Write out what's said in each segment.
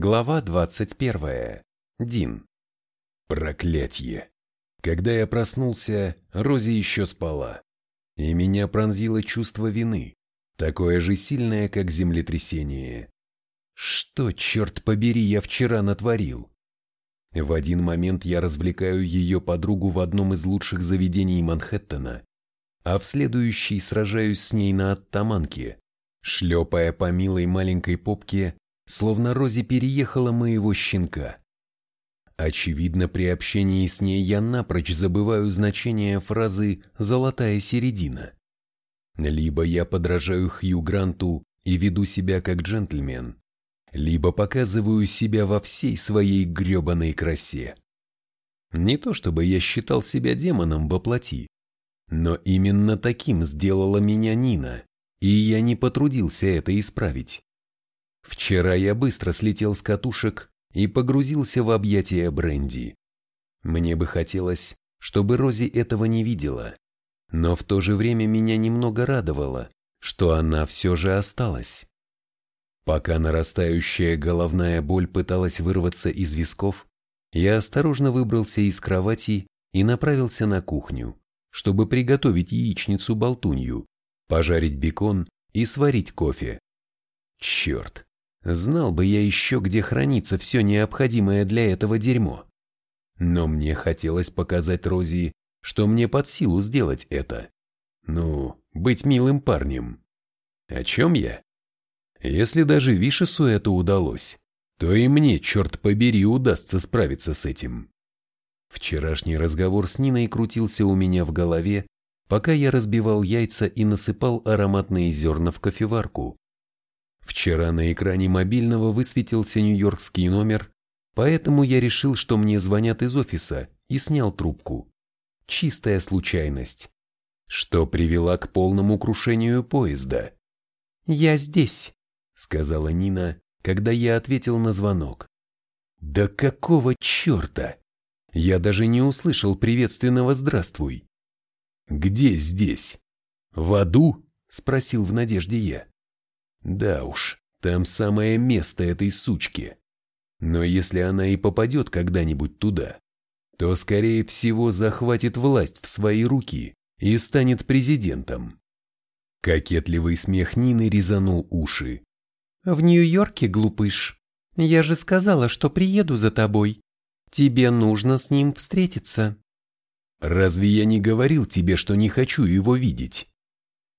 Глава 21. Дин. Проклятье. Когда я проснулся, Рози еще спала. И меня пронзило чувство вины, такое же сильное, как землетрясение. Что, черт побери, я вчера натворил? В один момент я развлекаю ее подругу в одном из лучших заведений Манхэттена, а в следующий сражаюсь с ней на оттаманке, шлепая по милой маленькой попке словно Рози переехала моего щенка. Очевидно, при общении с ней я напрочь забываю значение фразы «золотая середина». Либо я подражаю Хью Гранту и веду себя как джентльмен, либо показываю себя во всей своей гребаной красе. Не то чтобы я считал себя демоном во плоти, но именно таким сделала меня Нина, и я не потрудился это исправить. Вчера я быстро слетел с катушек и погрузился в объятия Бренди. Мне бы хотелось, чтобы Рози этого не видела, но в то же время меня немного радовало, что она все же осталась. Пока нарастающая головная боль пыталась вырваться из висков, я осторожно выбрался из кровати и направился на кухню, чтобы приготовить яичницу-болтунью, пожарить бекон и сварить кофе. Черт, Знал бы я еще, где хранится все необходимое для этого дерьмо. Но мне хотелось показать Рози, что мне под силу сделать это. Ну, быть милым парнем. О чем я? Если даже Вишесу это удалось, то и мне, черт побери, удастся справиться с этим. Вчерашний разговор с Ниной крутился у меня в голове, пока я разбивал яйца и насыпал ароматные зерна в кофеварку. Вчера на экране мобильного высветился нью-йоркский номер, поэтому я решил, что мне звонят из офиса, и снял трубку. Чистая случайность, что привела к полному крушению поезда. «Я здесь», — сказала Нина, когда я ответил на звонок. «Да какого черта?» Я даже не услышал приветственного «здравствуй». «Где здесь?» «В аду?» — спросил в надежде я. Да уж, там самое место этой сучки. Но если она и попадет когда-нибудь туда, то, скорее всего, захватит власть в свои руки и станет президентом. Кокетливый смех Нины резанул уши. «В Нью-Йорке, глупыш, я же сказала, что приеду за тобой. Тебе нужно с ним встретиться». «Разве я не говорил тебе, что не хочу его видеть?»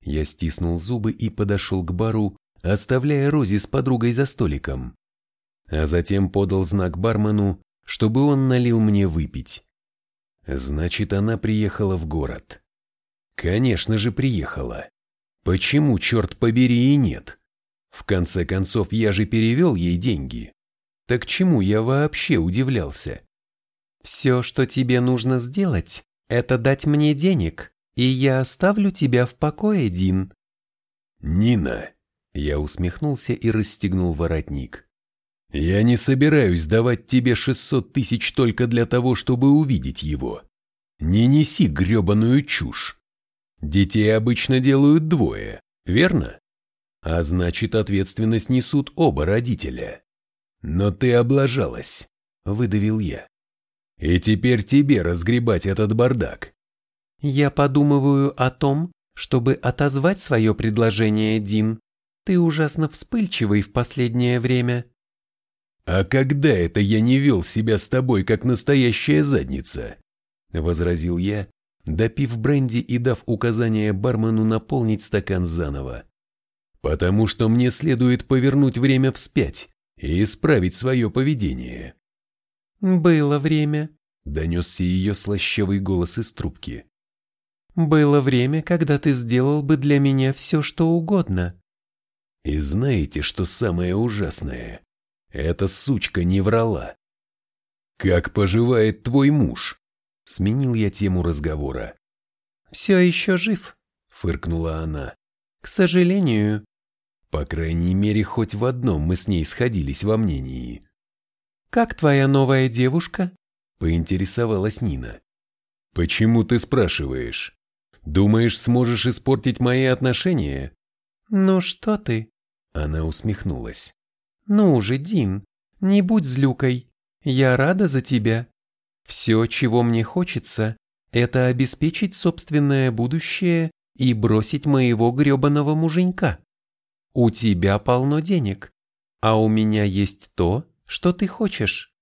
Я стиснул зубы и подошел к бару, оставляя Рози с подругой за столиком. А затем подал знак бармену, чтобы он налил мне выпить. Значит, она приехала в город. Конечно же, приехала. Почему, черт побери, и нет? В конце концов, я же перевел ей деньги. Так чему я вообще удивлялся? Все, что тебе нужно сделать, это дать мне денег, и я оставлю тебя в покое, Дин. Нина, я усмехнулся и расстегнул воротник. «Я не собираюсь давать тебе шестьсот тысяч только для того, чтобы увидеть его. Не неси гребаную чушь. Детей обычно делают двое, верно? А значит, ответственность несут оба родителя. Но ты облажалась», — выдавил я. «И теперь тебе разгребать этот бардак». «Я подумываю о том, чтобы отозвать свое предложение, Дин», ты ужасно вспыльчивый в последнее время. А когда это я не вел себя с тобой, как настоящая задница? Возразил я, допив бренди и дав указание бармену наполнить стакан заново. Потому что мне следует повернуть время вспять и исправить свое поведение. Было время, донесся ее слащавый голос из трубки. Было время, когда ты сделал бы для меня все, что угодно. И знаете, что самое ужасное? Эта сучка не врала. «Как поживает твой муж?» Сменил я тему разговора. «Все еще жив», — фыркнула она. «К сожалению». По крайней мере, хоть в одном мы с ней сходились во мнении. «Как твоя новая девушка?» — поинтересовалась Нина. «Почему ты спрашиваешь? Думаешь, сможешь испортить мои отношения?» «Ну что ты?» Она усмехнулась. «Ну же, Дин, Не будь злюкой. Я рада за тебя. Все, чего мне хочется, это обеспечить собственное будущее и бросить моего гребаного муженька. У тебя полно денег, а у меня есть то, что ты хочешь.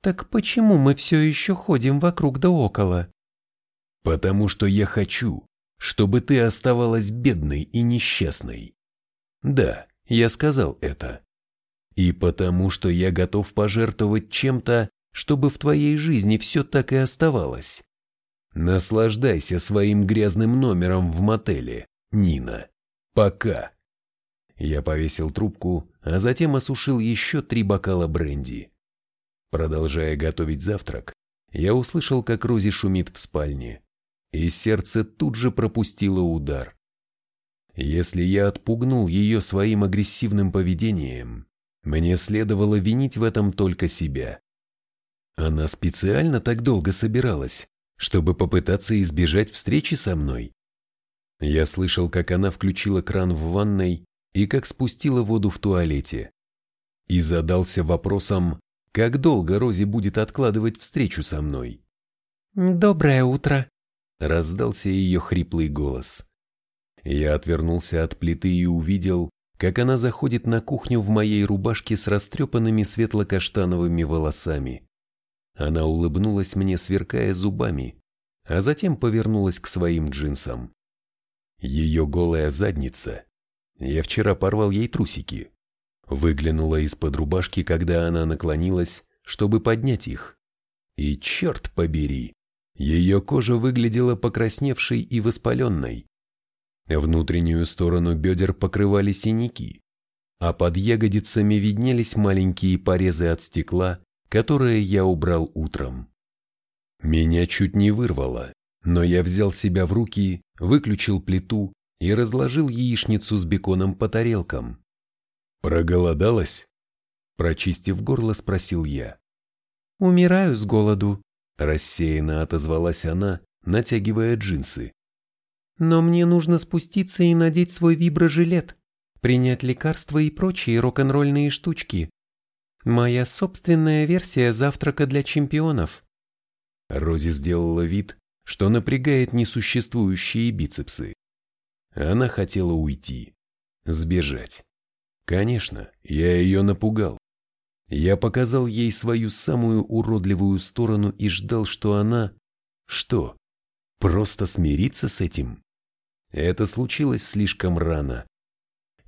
Так почему мы все еще ходим вокруг да около? Потому что я хочу, чтобы ты оставалась бедной и несчастной. Да, я сказал это. И потому что я готов пожертвовать чем-то, чтобы в твоей жизни все так и оставалось. Наслаждайся своим грязным номером в мотеле, Нина. Пока. Я повесил трубку, а затем осушил еще три бокала бренди. Продолжая готовить завтрак, я услышал, как Рози шумит в спальне, и сердце тут же пропустило удар. Если я отпугнул ее своим агрессивным поведением, мне следовало винить в этом только себя. Она специально так долго собиралась, чтобы попытаться избежать встречи со мной. Я слышал, как она включила кран в ванной и как спустила воду в туалете. И задался вопросом, как долго Рози будет откладывать встречу со мной. «Доброе утро», — раздался ее хриплый голос. Я отвернулся от плиты и увидел, как она заходит на кухню в моей рубашке с растрепанными светло-каштановыми волосами. Она улыбнулась мне, сверкая зубами, а затем повернулась к своим джинсам. Ее голая задница я вчера порвал ей трусики. Выглянула из-под рубашки, когда она наклонилась, чтобы поднять их. И черт побери, ее кожа выглядела покрасневшей и воспаленной. Внутреннюю сторону бедер покрывали синяки, а под ягодицами виднелись маленькие порезы от стекла, которые я убрал утром. Меня чуть не вырвало, но я взял себя в руки, выключил плиту и разложил яичницу с беконом по тарелкам. «Проголодалась?» Прочистив горло, спросил я. «Умираю с голоду», – рассеянно отозвалась она, натягивая джинсы. «Но мне нужно спуститься и надеть свой виброжилет, принять лекарства и прочие рок-н-ролльные штучки. Моя собственная версия завтрака для чемпионов». Рози сделала вид, что напрягает несуществующие бицепсы. Она хотела уйти, сбежать. Конечно, я ее напугал. Я показал ей свою самую уродливую сторону и ждал, что она... Что? Просто смириться с этим? Это случилось слишком рано.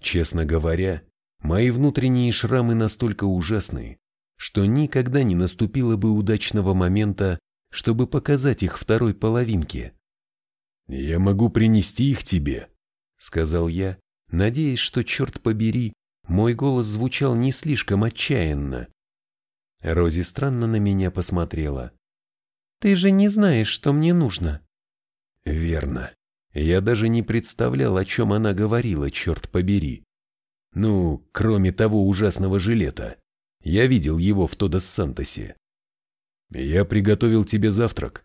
Честно говоря, мои внутренние шрамы настолько ужасны, что никогда не наступило бы удачного момента, чтобы показать их второй половинке. «Я могу принести их тебе», сказал я, надеясь, что, черт побери, мой голос звучал не слишком отчаянно. Рози странно на меня посмотрела. «Ты же не знаешь, что мне нужно». «Верно. Я даже не представлял, о чем она говорила, черт побери. Ну, кроме того ужасного жилета. Я видел его в Тодос-Сантосе. Я приготовил тебе завтрак».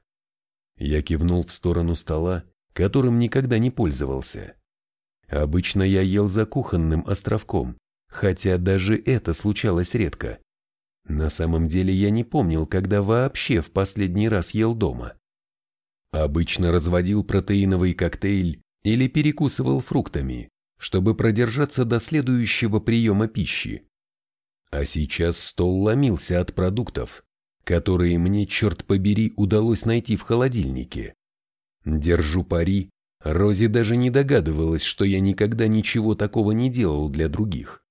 Я кивнул в сторону стола, которым никогда не пользовался. Обычно я ел за кухонным островком, хотя даже это случалось редко. На самом деле я не помнил, когда вообще в последний раз ел дома. Обычно разводил протеиновый коктейль или перекусывал фруктами, чтобы продержаться до следующего приема пищи. А сейчас стол ломился от продуктов, которые мне, черт побери, удалось найти в холодильнике. Держу пари, Рози даже не догадывалась, что я никогда ничего такого не делал для других.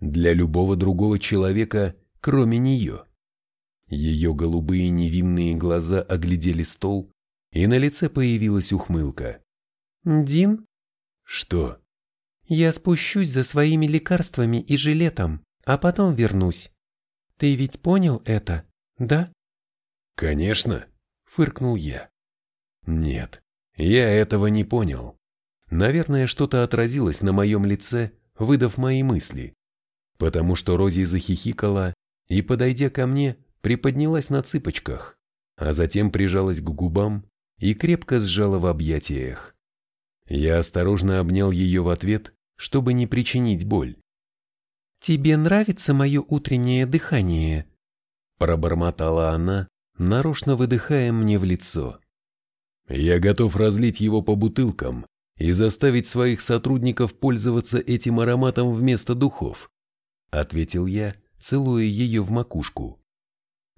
Для любого другого человека, кроме нее. Ее голубые невинные глаза оглядели стол, и на лице появилась ухмылка. «Дин?» «Что?» «Я спущусь за своими лекарствами и жилетом, а потом вернусь. Ты ведь понял это, да?» «Конечно», — фыркнул я. «Нет, я этого не понял. Наверное, что-то отразилось на моем лице, выдав мои мысли. Потому что Рози захихикала и, подойдя ко мне, приподнялась на цыпочках, а затем прижалась к губам и крепко сжала в объятиях. Я осторожно обнял ее в ответ, чтобы не причинить боль. «Тебе нравится мое утреннее дыхание?» Пробормотала она, нарочно выдыхая мне в лицо. «Я готов разлить его по бутылкам и заставить своих сотрудников пользоваться этим ароматом вместо духов», ответил я, целуя ее в макушку.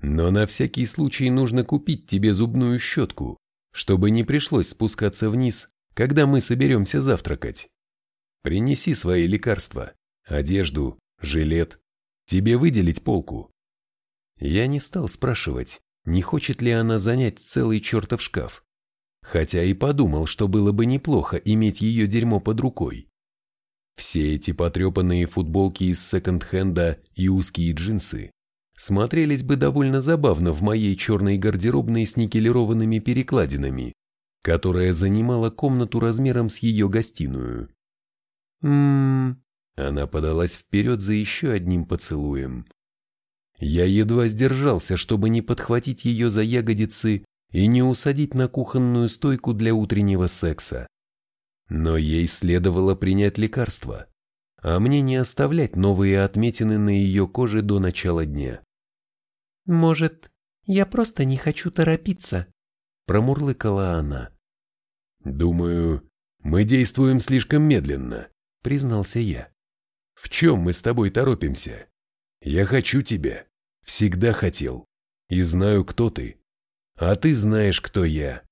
«Но на всякий случай нужно купить тебе зубную щетку, чтобы не пришлось спускаться вниз, когда мы соберемся завтракать. Принеси свои лекарства, одежду, жилет. Тебе выделить полку?» Я не стал спрашивать, не хочет ли она занять целый чертов шкаф хотя и подумал, что было бы неплохо иметь ее дерьмо под рукой. Все эти потрепанные футболки из секонд-хенда и узкие джинсы смотрелись бы довольно забавно в моей черной гардеробной с никелированными перекладинами, которая занимала комнату размером с ее гостиную. «Ммм...» Она подалась вперед за еще одним поцелуем. Я едва сдержался, чтобы не подхватить ее за ягодицы и не усадить на кухонную стойку для утреннего секса. Но ей следовало принять лекарство, а мне не оставлять новые отметины на ее коже до начала дня. «Может, я просто не хочу торопиться», – промурлыкала она. «Думаю, мы действуем слишком медленно», – признался я. «В чем мы с тобой торопимся? Я хочу тебя, всегда хотел, и знаю, кто ты а ты знаешь, кто я.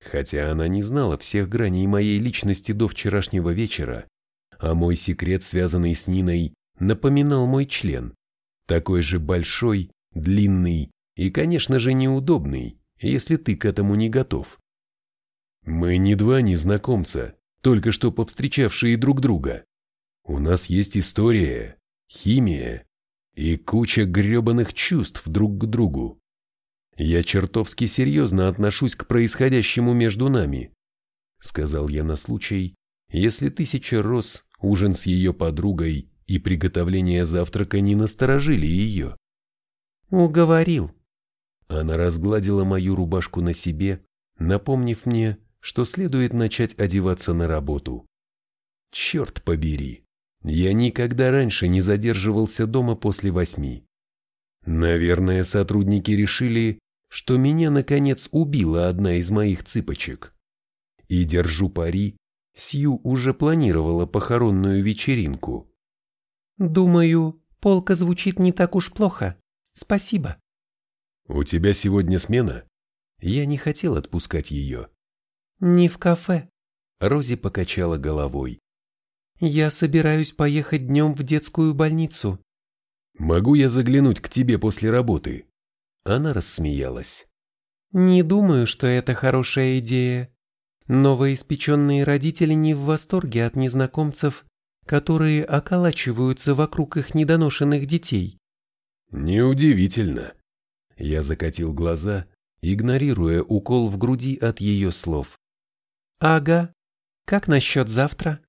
Хотя она не знала всех граней моей личности до вчерашнего вечера, а мой секрет, связанный с Ниной, напоминал мой член, такой же большой, длинный и, конечно же, неудобный, если ты к этому не готов. Мы не два незнакомца, только что повстречавшие друг друга. У нас есть история, химия и куча гребаных чувств друг к другу. Я чертовски серьезно отношусь к происходящему между нами, сказал я на случай, если тысяча роз, ужин с ее подругой и приготовление завтрака не насторожили ее. Уговорил. Она разгладила мою рубашку на себе, напомнив мне, что следует начать одеваться на работу. Черт побери, я никогда раньше не задерживался дома после восьми. Наверное, сотрудники решили, что меня, наконец, убила одна из моих цыпочек. И держу пари, Сью уже планировала похоронную вечеринку. «Думаю, полка звучит не так уж плохо. Спасибо». «У тебя сегодня смена?» Я не хотел отпускать ее. «Не в кафе», — Рози покачала головой. «Я собираюсь поехать днем в детскую больницу». «Могу я заглянуть к тебе после работы?» Она рассмеялась. «Не думаю, что это хорошая идея. Новоиспеченные родители не в восторге от незнакомцев, которые околачиваются вокруг их недоношенных детей». «Неудивительно». Я закатил глаза, игнорируя укол в груди от ее слов. «Ага. Как насчет завтра?»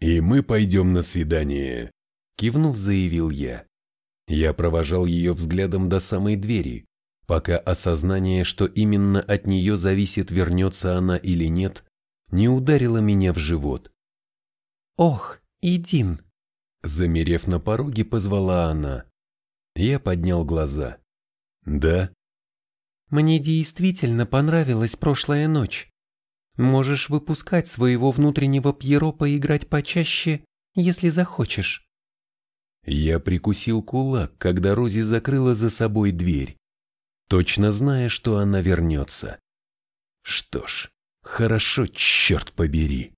«И мы пойдем на свидание», — кивнув, заявил я. Я провожал ее взглядом до самой двери, пока осознание, что именно от нее зависит, вернется она или нет, не ударило меня в живот. «Ох, Идин!» Замерев на пороге, позвала она. Я поднял глаза. «Да?» «Мне действительно понравилась прошлая ночь. Можешь выпускать своего внутреннего Пьеро поиграть почаще, если захочешь». Я прикусил кулак, когда Рози закрыла за собой дверь точно зная, что она вернется. Что ж, хорошо, черт побери.